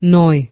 nồi.